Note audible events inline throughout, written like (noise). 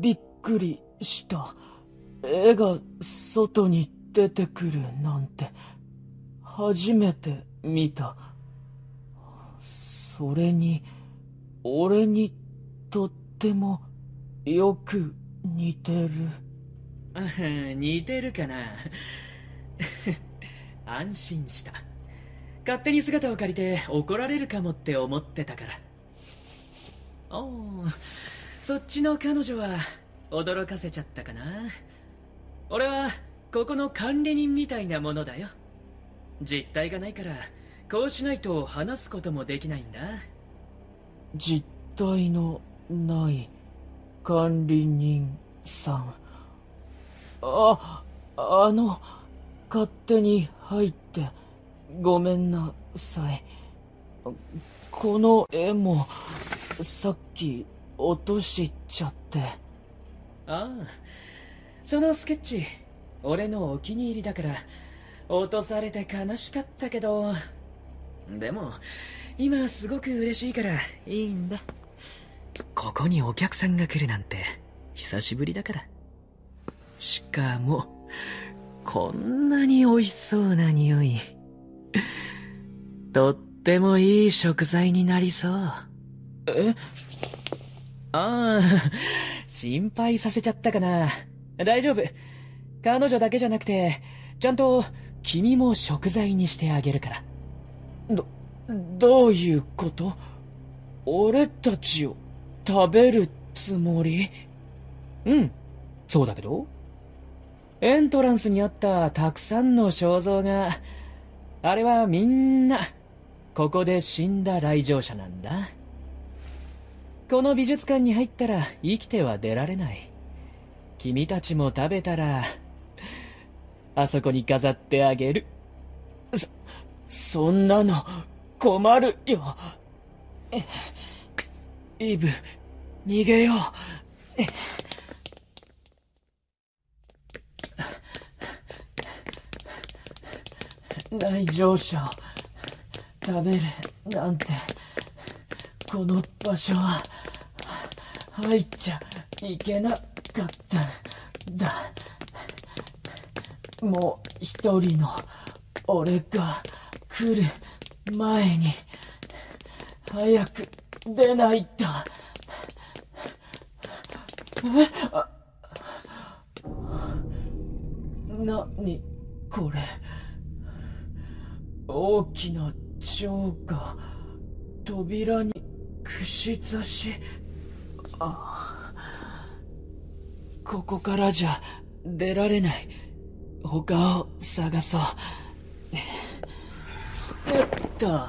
びっくりした。絵が外に出てくるなんて、初めて見た。それに、俺にとってもよく似てる。(laughs) 似てるかな (laughs) 安心した勝手に姿を借りて怒られるかもって思ってたからおお (laughs) そっちの彼女は驚かせちゃったかな俺はここの管理人みたいなものだよ実体がないからこうしないと話すこともできないんだ実体のない管理人さん。あ、あの、勝手に入って、ごめんなさい。この絵も、さっき落としちゃって。ああ。そのスケッチ俺のお気に入りだから落とされて悲しかったけど。でも今すごく嬉しいからいいんだ。ここにお客さんが来るなんて久しぶりだから。しかもこんなに美味しそうな匂い。とってもいい食材になりそう。え？ああ、(laughs) 心配させちゃったかな。大丈夫。彼女だけじゃなくて、ちゃんと君も食材にしてあげるから。ど、どういうこと？俺たちを食べるつもり？うん、そうだけど。エントランスにあったたくさんの肖像画、あれはみんな、ここで死んだ来場者なんだ。この美術館に入ったら生きては出られない。君たちも食べたら、あそこに飾ってあげる。そんなの困るよ。イブ、逃げよう。来場 (laughs) 者を食べるなんて、この場所は入っちゃいけなかったんだ。もう一人の俺が来る前に早く出ないと。え？なにこれ？大きな蝶が扉に串刺しあここからじゃ出られない。他を探そう。えっと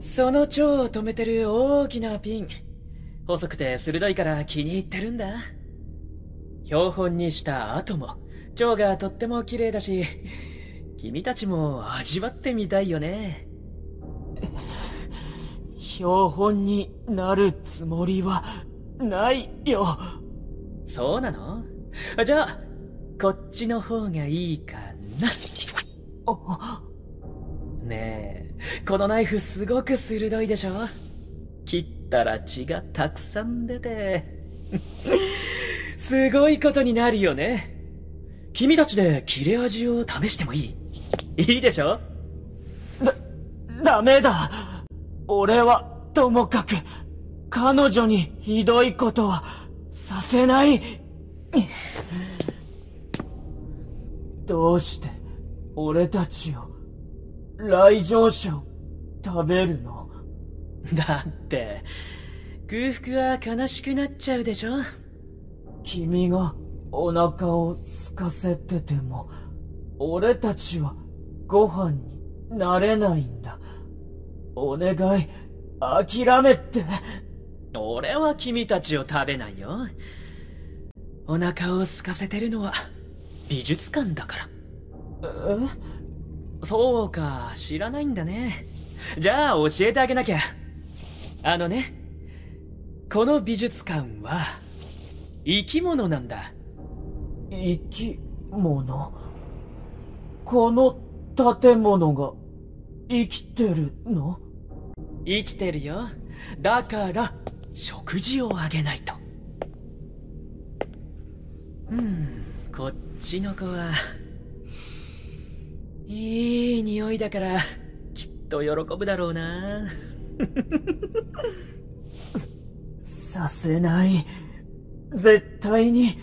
その蝶を止めてる大きなピン細くて鋭いから気に入ってるんだ。標本にした後も蝶がとっても綺麗だし君たちも味わってみたいよね。標本になるつもりはないよ。そうなの？じゃあこっちの方がいいかな。ねえこのナイフすごく鋭いでしょ？切ったら血がたくさん出て。(laughs) すごいことになるよね。君たちで切れ味を試してもいい？いいでしょ？だ、ダメだ。俺はともかく彼女にひどいことはさせない。どうして俺たちを来場者を食べるの？だって空腹は悲しくなっちゃうでしょ？君がお腹を空かせてても俺たちはご飯になれないんだ。お願い諦めて。俺は君たちを食べないよ。お腹を空かせてるのは美術館だから。え？そうか知らないんだね。じゃあ教えてあげなきゃ。あのねこの美術館は生き物なんだ。生き物？この建物が生きてるの？生きてるよ。だから食事をあげないと。うん。こっちの子はいい匂いだからきっと喜ぶだろうな。させない。絶対に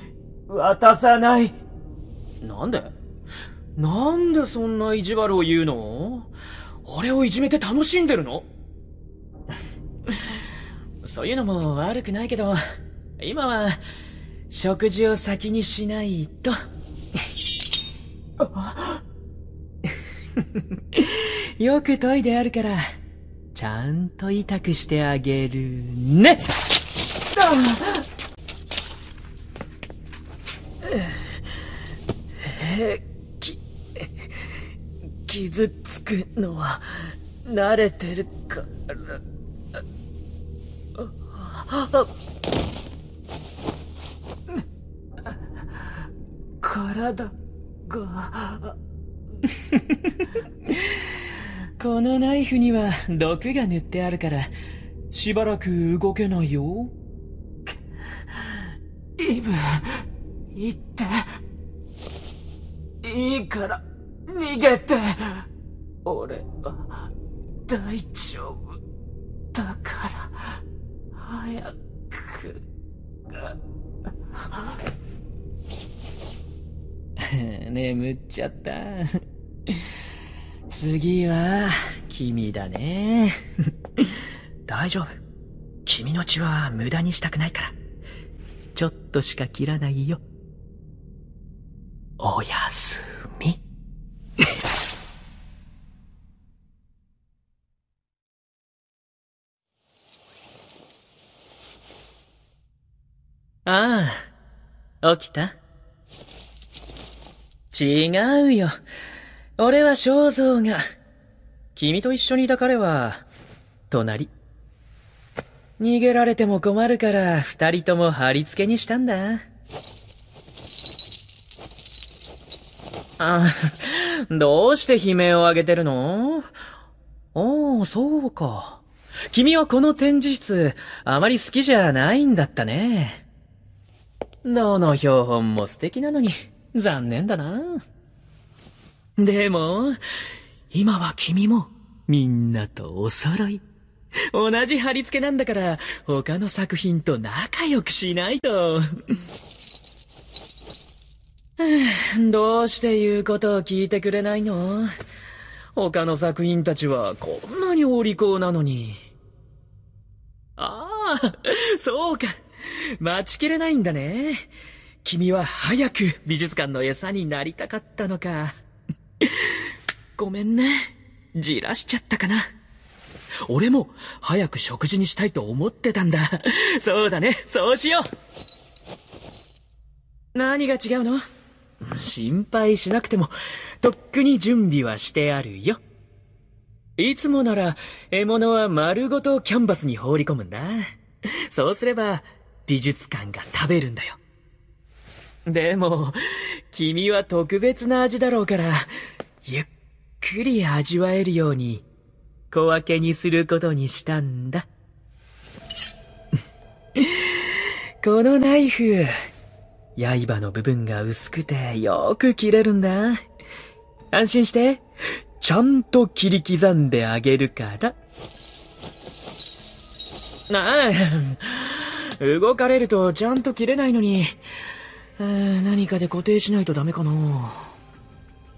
渡さない。なんで？なんでそんな意地悪を言うの？俺をいじめて楽しんでるの？そういうのも悪くないけど、今は食事を先にしないと。(laughs) よく研いであるから、ちゃんと痛くしてあげるね。き、傷つくのは慣れてるから。体が。このナイフには毒が塗ってあるからしばらく動けないよ。イブ行って。いいから逃げて。俺は大丈夫。早く。眠っちゃった。次は、君だね。大丈夫。君の血は無駄にしたくないから。ちょっとしか切らないよ。おやすみ。ああ、起きた？違うよ。俺は正蔵が。君と一緒にいた彼は、隣。逃げられても困るから、二人とも貼り付けにしたんだ。あ、どうして悲鳴を上げてるの？おー、そうか。君はこの展示室、あまり好きじゃないんだったね。どの標本も素敵なのに、残念だな。でも、今は君も、みんなとお揃い。同じ貼り付けなんだから、他の作品と仲良くしないと。(laughs) どうして言うことを聞いてくれないの？他の作品たちはこんなにお利口なのに。ああ、そうか。待ちきれないんだね。君は早く美術館の餌になりたかったのか。ごめんね。じらしちゃったかな。俺も早く食事にしたいと思ってたんだ。そうだね、そうしよう。何が違うの？心配しなくても、とっくに準備はしてあるよ。いつもなら、獲物は丸ごとキャンバスに放り込むんだ。そうすれば、美術館が食べるんだよ。でも、君は特別な味だろうから、ゆっくり味わえるように、小分けにすることにしたんだ。(laughs) このナイフ、刃の部分が薄くてよく切れるんだ。安心して、ちゃんと切り刻んであげるから。なあ、動かれるとちゃんと切れないのに、何かで固定しないとダメかな。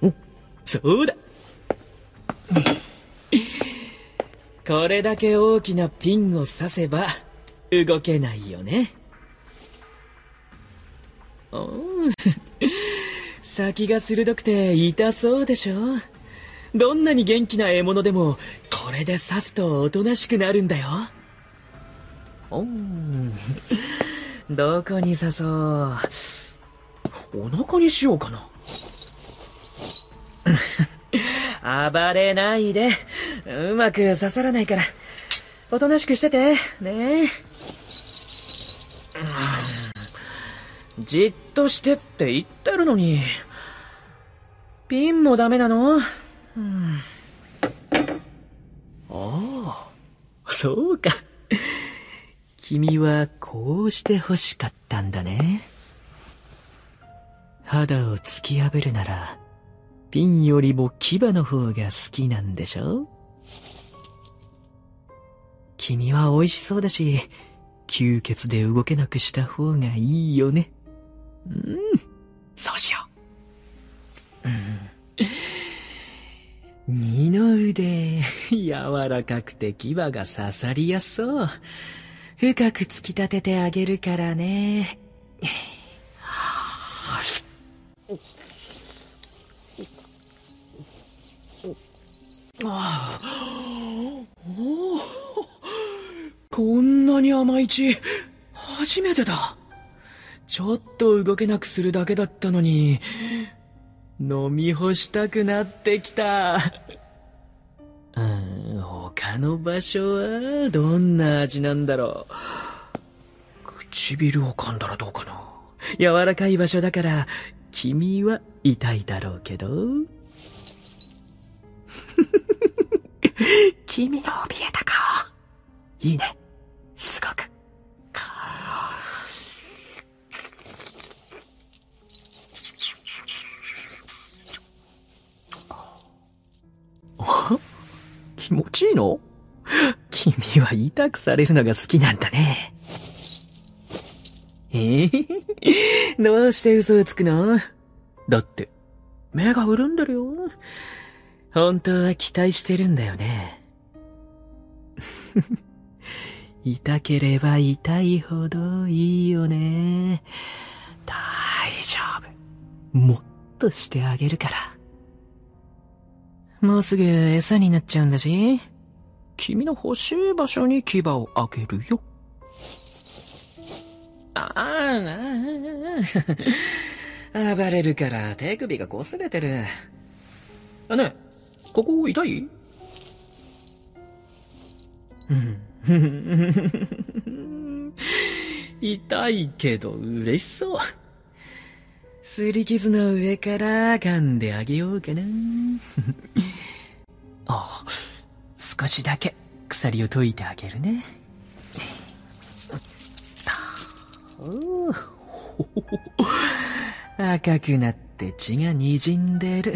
お、そうだ。(laughs) これだけ大きなピンを刺せば動けないよね。お (laughs) 先が鋭くて痛そうでしょどんなに元気な獲物でもこれで刺すとおとなしくなるんだよ。おどこに刺そう。お腹にしようかな。暴れないで。うまく刺さらないから。おとなしくしてて。ね。じっとしてって言ってるのに。ピンもダメなの、うん、ああ。そうか。君はこうして欲しかったんだね。肌を突き破るなら、ピンよりも牙の方が好きなんでしょ？君は美味しそうだし、吸血で動けなくした方がいいよね。うん、そうしよう。二の腕、柔らかくて牙が刺さりやすそう。深く突き立ててあげるからね。ああ、おおこんなに甘い血、初めてだ。ちょっと動けなくするだけだったのに、飲み干したくなってきた。うん、他の場所はどんな味なんだろう。唇を噛んだらどうかな？柔らかい場所だから、君は痛いだろうけど。(laughs) 君の怯えた顔。いいね。すごく。(laughs) 気持ちいいの？(laughs) 君は痛くされるのが好きなんだね。え？えー、どうして嘘をつくの？だって、目が潤んでるよ。本当は期待してるんだよね。(laughs) 痛ければ痛いほどいいよね。大丈夫。もっとしてあげるから。もうすぐ餌になっちゃうんだし、君の欲しい場所に牙をあげるよ。ああ、暴れるから手首が擦れてる。あ、ねここ痛い？うん。(laughs) 痛いけど嬉しそう。すり傷の上から噛んであげようかな。あ (laughs) あ、少しだけ鎖を解いてあげるね。赤くなって血が滲んでる。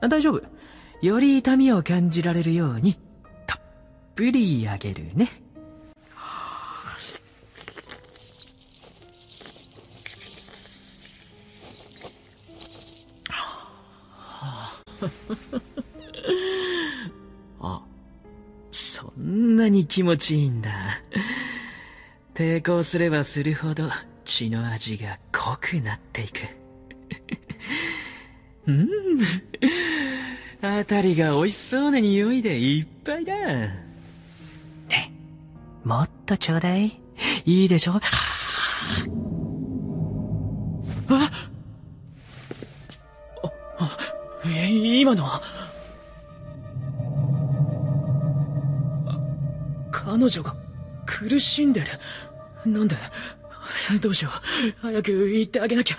大丈夫。より痛みを感じられるように、たっぷりあげるね。(laughs) あ、そんなに気持ちいいんだ。抵抗すればするほど血の味が濃くなっていく。(laughs) うん。あたりが美味しそうな匂いでいっぱいだ。ね、もっとちょうだい。いいでしょ？今の彼女が苦しんでる。なんで？どうしよう。早く行ってあげなきゃ。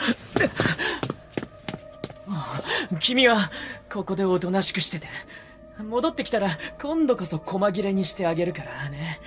君はここでおとなしくしてて。戻ってきたら今度こそ細切れにしてあげるからね。